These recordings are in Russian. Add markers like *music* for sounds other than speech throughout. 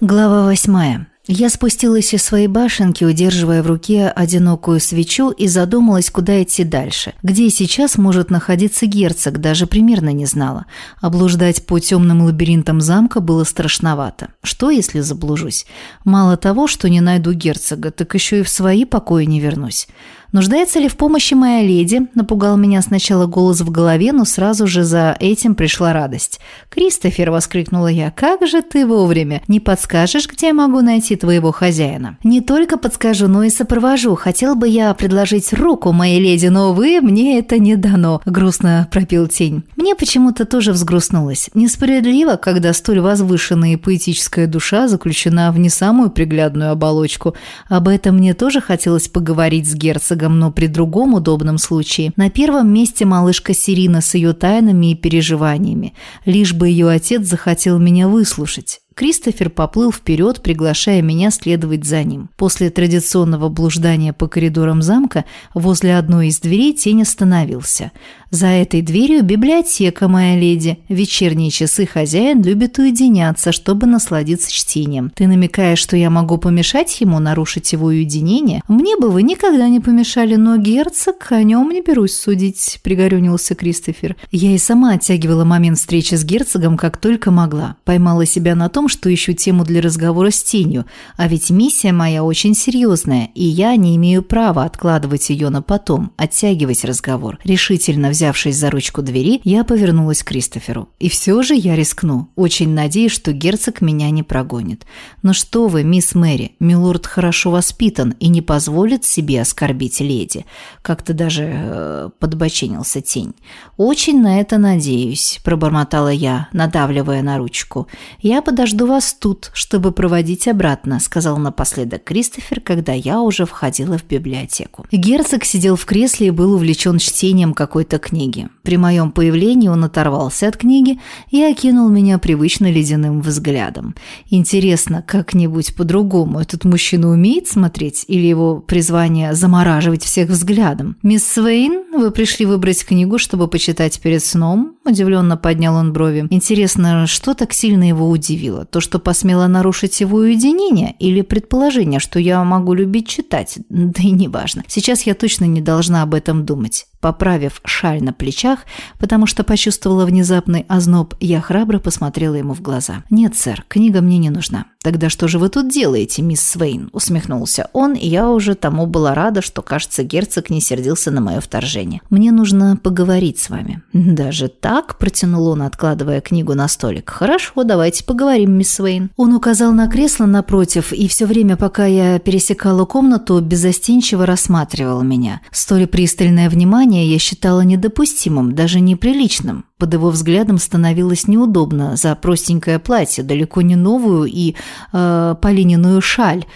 Глава восьмая. Я спустилась из своей башенки, удерживая в руке одинокую свечу, и задумалась, куда идти дальше. Где сейчас может находиться герцог, даже примерно не знала. Облуждать по темным лабиринтам замка было страшновато. Что, если заблужусь? Мало того, что не найду герцога, так еще и в свои покои не вернусь. «Нуждается ли в помощи моя леди?» – напугал меня сначала голос в голове, но сразу же за этим пришла радость. «Кристофер!» – воскликнула я. «Как же ты вовремя! Не подскажешь, где я могу найти твоего хозяина?» «Не только подскажу, но и сопровожу. Хотел бы я предложить руку моей леди, но, увы, мне это не дано», – грустно пропил тень. Мне почему-то тоже взгрустнулось. Несправедливо, когда столь возвышенная и поэтическая душа заключена в не самую приглядную оболочку. Об этом мне тоже хотелось поговорить с герцогом герцогом, но при другом удобном случае. На первом месте малышка Сирина с ее тайнами и переживаниями. Лишь бы ее отец захотел меня выслушать. Кристофер поплыл вперед, приглашая меня следовать за ним. После традиционного блуждания по коридорам замка возле одной из дверей тень остановился. За этой дверью библиотека, моя леди. В вечерние часы хозяин любит уединяться, чтобы насладиться чтением. Ты намекаешь, что я могу помешать ему нарушить его уединение? Мне бы вы никогда не помешали, но герцог о нем не берусь судить, пригорюнился Кристофер. Я и сама оттягивала момент встречи с герцогом, как только могла. Поймала себя на том, что ищу тему для разговора с тенью, а ведь миссия моя очень серьезная, и я не имею права откладывать ее на потом, оттягивать разговор. Решительно взявшись за ручку двери, я повернулась к Кристоферу. И все же я рискну. Очень надеюсь, что герцог меня не прогонит. Но что вы, мисс Мэри, милорд хорошо воспитан и не позволит себе оскорбить леди. Как-то даже э, подбоченился тень. Очень на это надеюсь, пробормотала я, надавливая на ручку. Я подожду вас тут, чтобы проводить обратно», — сказал напоследок Кристофер, когда я уже входила в библиотеку. Герцог сидел в кресле и был увлечен чтением какой-то книги. При моем появлении он оторвался от книги и окинул меня привычно ледяным взглядом. Интересно, как-нибудь по-другому этот мужчина умеет смотреть или его призвание замораживать всех взглядом? «Мисс Свейн, вы пришли выбрать книгу, чтобы почитать перед сном?» Удивленно поднял он брови. Интересно, что так сильно его удивило? То, что посмело нарушить его уединение? Или предположение, что я могу любить читать? Да и неважно. Сейчас я точно не должна об этом думать. Поправив шаль на плечах, потому что почувствовала внезапный озноб, я храбро посмотрела ему в глаза. «Нет, сэр, книга мне не нужна». «Тогда что же вы тут делаете, мисс Свейн?» – усмехнулся он, и я уже тому была рада, что, кажется, герцог не сердился на мое вторжение. «Мне нужно поговорить с вами». «Даже так?» – протянул он, откладывая книгу на столик. «Хорошо, давайте поговорим, мисс Свейн». Он указал на кресло напротив, и все время, пока я пересекала комнату, безостенчиво рассматривал меня. Столь пристальное внимание Внимание я считала недопустимым, даже неприличным. Под его взглядом становилось неудобно за простенькое платье, далеко не новую и э, полиненную шаль,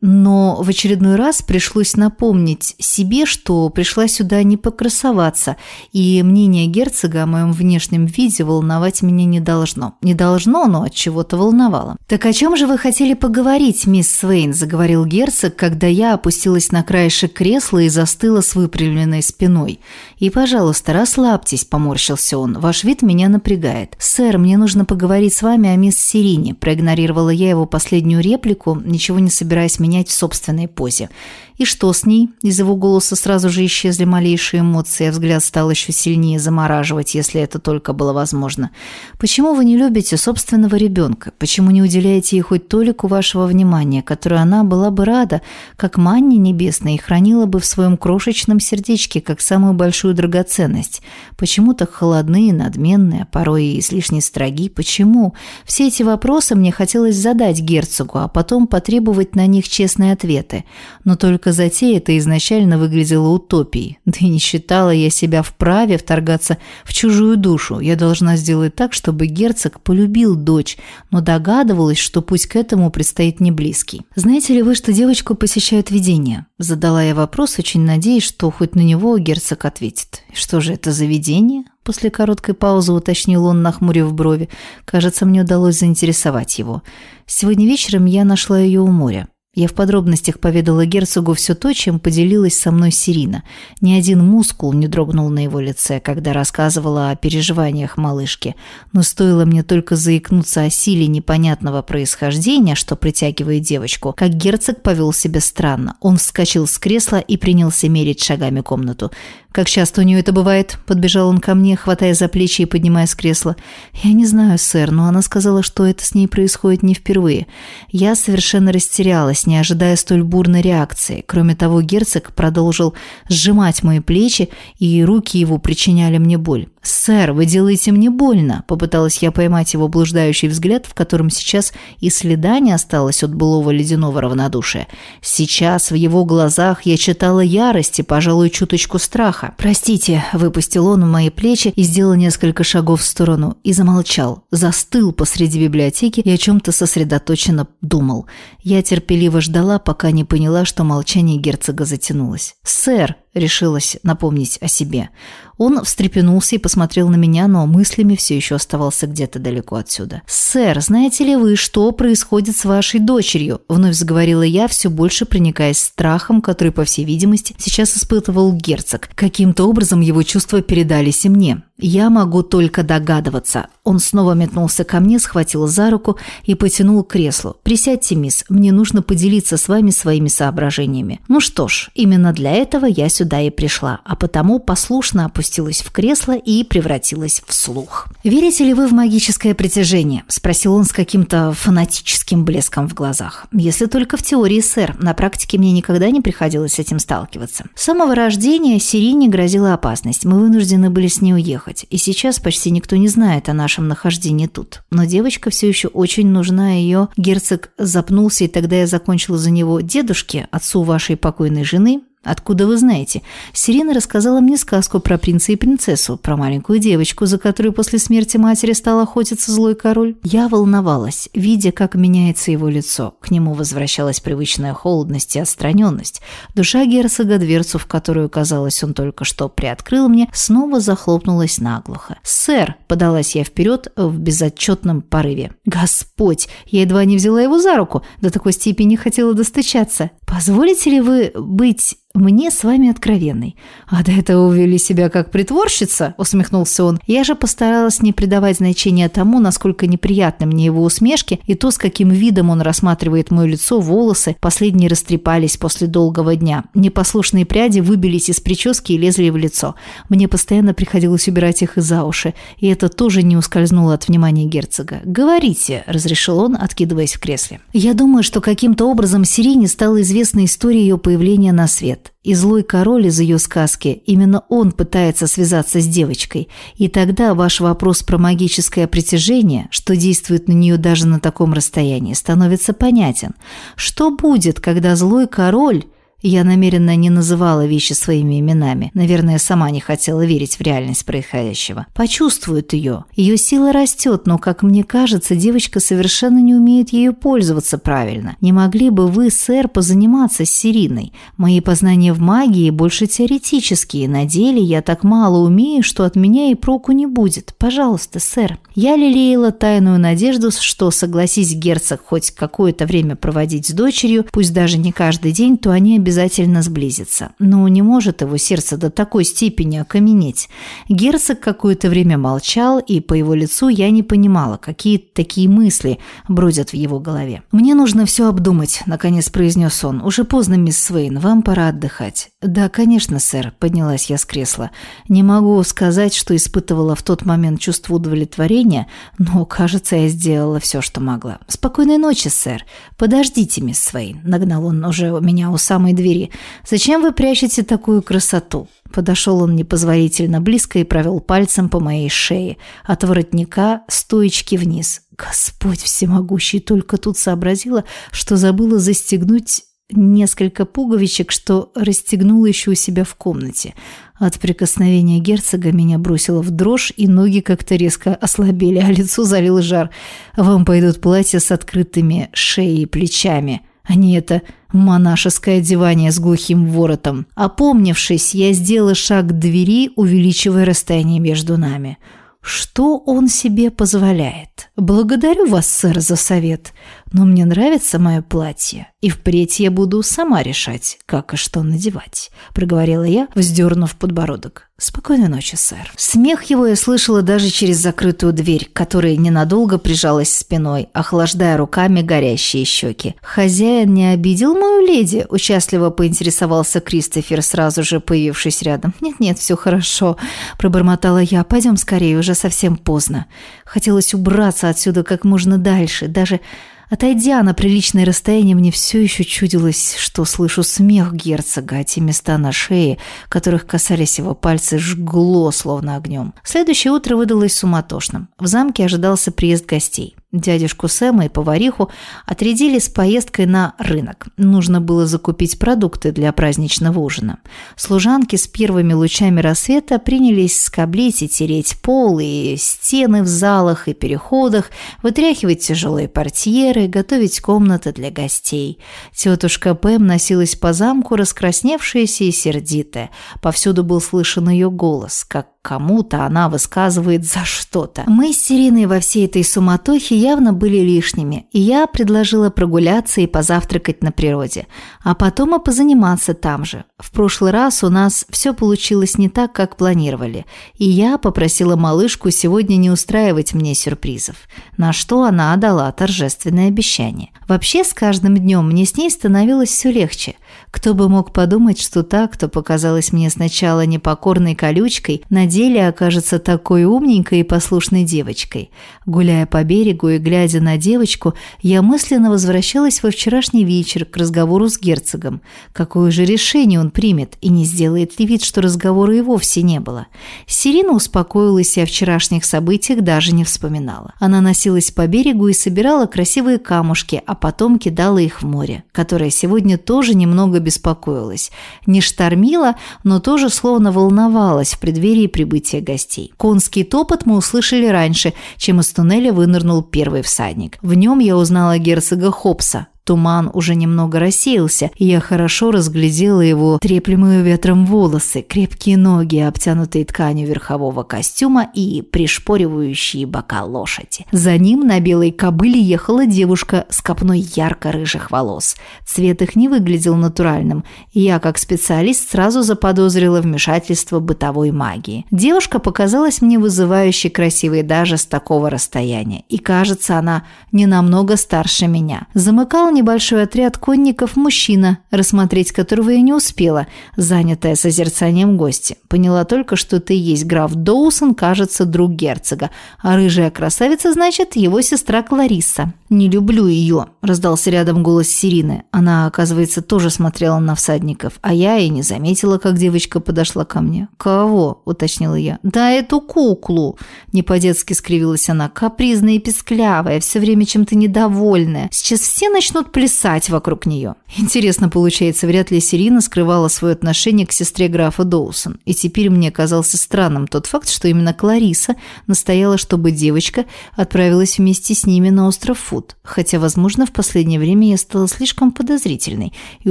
но в очередной раз пришлось напомнить себе, что пришла сюда не покрасоваться, и мнение герцога о моем внешнем виде волновать меня не должно. Не должно, но от чего-то волновало. «Так о чем же вы хотели поговорить, мисс Свейн?» – заговорил герцог, когда я опустилась на краешек кресла и застыла с выпрямленной спиной. «И, пожалуйста, расслабьтесь», – поморщился он. «Ваш вид меня напрягает». «Сэр, мне нужно поговорить с вами о мисс Сирине», – проигнорировала я его последнюю реплику, ничего не собираясь менять в собственной позе. «И что с ней?» Из его голоса сразу же исчезли малейшие эмоции, а взгляд стал еще сильнее замораживать, если это только было возможно. «Почему вы не любите собственного ребенка? Почему не уделяете ей хоть толику вашего внимания, которое она была бы рада, как манне небесной, и хранила бы в своем крошечном сердечке, как самую большую драгоценность? Почему так холодные, надменные, а порой и излишне строги? Почему? Все эти вопросы мне хотелось задать герцогу, а потом потребовать на них честные ответы. Но только затея это изначально выглядела утопией. Да и не считала я себя вправе вторгаться в чужую душу. Я должна сделать так, чтобы герцог полюбил дочь, но догадывалась, что путь к этому предстоит не близкий. «Знаете ли вы, что девочку посещают видения?» Задала я вопрос, очень надеясь, что хоть на него герцог ответит. «Что же это за видение?» После короткой паузы уточнил он, нахмурив брови. Кажется, мне удалось заинтересовать его. Сегодня вечером я нашла ее у моря. Я в подробностях поведала герцогу все то, чем поделилась со мной Сирина. Ни один мускул не дрогнул на его лице, когда рассказывала о переживаниях малышки. Но стоило мне только заикнуться о силе непонятного происхождения, что притягивает девочку, как герцог повел себя странно. Он вскочил с кресла и принялся мерить шагами комнату. «Как часто у нее это бывает?» – подбежал он ко мне, хватая за плечи и поднимая с кресла. «Я не знаю, сэр, но она сказала, что это с ней происходит не впервые. Я совершенно растерялась, не ожидая столь бурной реакции. Кроме того, герцог продолжил сжимать мои плечи, и руки его причиняли мне боль. «Сэр, вы делаете мне больно!» – попыталась я поймать его блуждающий взгляд, в котором сейчас и следа не осталось от былого ледяного равнодушия. Сейчас в его глазах я читала ярость и, пожалуй, чуточку страха. «Простите», – выпустил он мои плечи и сделал несколько шагов в сторону, и замолчал, застыл посреди библиотеки и о чем-то сосредоточенно думал. Я терпеливо ждала, пока не поняла, что молчание герцога затянулось. «Сэр!» – решилась напомнить о себе. Он встрепенулся и посмотрел на меня, но мыслями все еще оставался где-то далеко отсюда. «Сэр, знаете ли вы, что происходит с вашей дочерью?» Вновь заговорила я, все больше проникаясь страхом, который, по всей видимости, сейчас испытывал герцог. Каким-то образом его чувства передались и мне. «Я могу только догадываться». Он снова метнулся ко мне, схватил за руку и потянул к креслу. «Присядьте, мисс, мне нужно поделиться с вами своими соображениями». Ну что ж, именно для этого я сюда и пришла, а потому послушно опустилась в кресло и превратилась в слух. «Верите ли вы в магическое притяжение?» – спросил он с каким-то фанатическим блеском в глазах. «Если только в теории, сэр. На практике мне никогда не приходилось с этим сталкиваться. С самого рождения Сирине грозила опасность. Мы вынуждены были с ней уехать, и сейчас почти никто не знает о нашем нахождении тут. Но девочка все еще очень нужна ее. Герцог запнулся, и тогда я закончила за него дедушке, отцу вашей покойной жены, Откуда вы знаете? Сирена рассказала мне сказку про принца и принцессу, про маленькую девочку, за которой после смерти матери стал охотиться злой король. Я волновалась, видя, как меняется его лицо. К нему возвращалась привычная холодность и отстраненность. Душа герцога, дверцу, в которую, казалось, он только что приоткрыл мне, снова захлопнулась наглухо. «Сэр!» – подалась я вперед в безотчетном порыве. «Господь! Я едва не взяла его за руку, до такой степени хотела достучаться. Позволите ли вы быть мне с вами откровенный. А до этого вы вели себя как притворщица, усмехнулся он. Я же постаралась не придавать значения тому, насколько неприятны мне его усмешки и то, с каким видом он рассматривает мое лицо, волосы. Последние растрепались после долгого дня. Непослушные пряди выбились из прически и лезли в лицо. Мне постоянно приходилось убирать их из-за уши, и это тоже не ускользнуло от внимания герцога. «Говорите», – разрешил он, откидываясь в кресле. «Я думаю, что каким-то образом Сирине стала известна история ее появления на свет. И злой король из ее сказки, именно он пытается связаться с девочкой. И тогда ваш вопрос про магическое притяжение, что действует на нее даже на таком расстоянии, становится понятен. Что будет, когда злой король я намеренно не называла вещи своими именами. Наверное, сама не хотела верить в реальность происходящего. Почувствует ее. Ее сила растет, но, как мне кажется, девочка совершенно не умеет ею пользоваться правильно. Не могли бы вы, сэр, позаниматься с Сириной? Мои познания в магии больше теоретические. На деле я так мало умею, что от меня и проку не будет. Пожалуйста, сэр. Я лелеяла тайную надежду, что, согласись герцог хоть какое-то время проводить с дочерью, пусть даже не каждый день, то они обязательно сблизиться. Но не может его сердце до такой степени окаменеть. Герцог какое-то время молчал, и по его лицу я не понимала, какие такие мысли бродят в его голове. «Мне нужно все обдумать», – наконец произнес он. «Уже поздно, мисс Свейн, вам пора отдыхать». «Да, конечно, сэр», – поднялась я с кресла. «Не могу сказать, что испытывала в тот момент чувство удовлетворения, но, кажется, я сделала все, что могла. Спокойной ночи, сэр. Подождите, мисс Свейн», – нагнал он уже меня у самой двери. «Зачем вы прячете такую красоту?» Подошел он непозволительно близко и провел пальцем по моей шее, от воротника стоечки вниз. Господь всемогущий только тут сообразила, что забыла застегнуть несколько пуговичек, что расстегнула еще у себя в комнате. От прикосновения герцога меня бросило в дрожь, и ноги как-то резко ослабели, а лицо залил жар. «Вам пойдут платья с открытыми шеей и плечами», а не это монашеское одевание с глухим воротом. Опомнившись, я сделала шаг к двери, увеличивая расстояние между нами. Что он себе позволяет? Благодарю вас, сэр, за совет. Но мне нравится мое платье, и впредь я буду сама решать, как и что надевать», – проговорила я, вздернув подбородок. «Спокойной ночи, сэр». Смех его я слышала даже через закрытую дверь, к которой ненадолго прижалась спиной, охлаждая руками горящие щеки. «Хозяин не обидел мою леди?» – участливо поинтересовался Кристофер, сразу же появившись рядом. «Нет-нет, все хорошо», – пробормотала я. «Пойдем скорее, уже совсем поздно». Хотелось убраться отсюда как можно дальше, даже Отойдя на приличное расстояние, мне все еще чудилось, что слышу смех герцога, а те места на шее, которых касались его пальцы, жгло словно огнем. Следующее утро выдалось суматошным. В замке ожидался приезд гостей. Дядюшку Сэма и повариху отрядили с поездкой на рынок. Нужно было закупить продукты для праздничного ужина. Служанки с первыми лучами рассвета принялись скоблить и тереть пол и стены в залах и переходах, вытряхивать тяжелые портьеры, готовить комнаты для гостей. Тетушка Пэм носилась по замку, раскрасневшаяся и сердитая. Повсюду был слышен ее голос, как кому-то она высказывает за что-то. Мы с Сириной во всей этой суматохе явно были лишними, и я предложила прогуляться и позавтракать на природе, а потом и позаниматься там же. В прошлый раз у нас все получилось не так, как планировали, и я попросила малышку сегодня не устраивать мне сюрпризов, на что она дала торжественное обещание. Вообще, с каждым днем мне с ней становилось все легче. Кто бы мог подумать, что та, кто показалась мне сначала непокорной колючкой, на деле окажется такой умненькой и послушной девочкой. Гуляя по берегу и глядя на девочку, я мысленно возвращалась во вчерашний вечер к разговору с герцогом. Какое же решение он примет, и не сделает ли вид, что разговора и вовсе не было. Сирина успокоилась и о вчерашних событиях даже не вспоминала. Она носилась по берегу и собирала красивые камушки, а потом кидала их в море, которое сегодня тоже немного беспокоилось. Не штормило, но тоже словно волновалась в преддверии прибытия гостей. Конский топот мы услышали раньше, чем из туннеля вынырнул первый всадник. В нем я узнала герцога Хопса, Туман уже немного рассеялся, и я хорошо разглядела его треплемые ветром волосы, крепкие ноги, обтянутые тканью верхового костюма и пришпоривающие бока лошади. За ним на белой кобыле ехала девушка с копной ярко-рыжих волос. Цвет их не выглядел натуральным, и я, как специалист, сразу заподозрила вмешательство бытовой магии. Девушка показалась мне вызывающе красивой даже с такого расстояния, и кажется, она не намного старше меня. Замыкал небольшой отряд конников мужчина, рассмотреть которого я не успела, занятая созерцанием гостя. Поняла только, что ты есть граф Доусон, кажется, друг герцога, а рыжая красавица, значит, его сестра Клариса. «Не люблю ее», – раздался рядом голос Сирины. Она, оказывается, тоже смотрела на всадников, а я и не заметила, как девочка подошла ко мне. «Кого?» – уточнила я. «Да эту куклу!» – не по-детски скривилась она. «Капризная и песклявая, все время чем-то недовольная. Сейчас все начнут плясать вокруг нее. Интересно получается, вряд ли Сирина скрывала свое отношение к сестре графа Доусон. И теперь мне казался странным тот факт, что именно Клариса настояла, чтобы девочка отправилась вместе с ними на остров Фуд. Хотя, возможно, в последнее время я стала слишком подозрительной и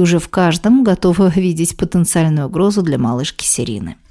уже в каждом готова *laughs* видеть потенциальную угрозу для малышки Сирины.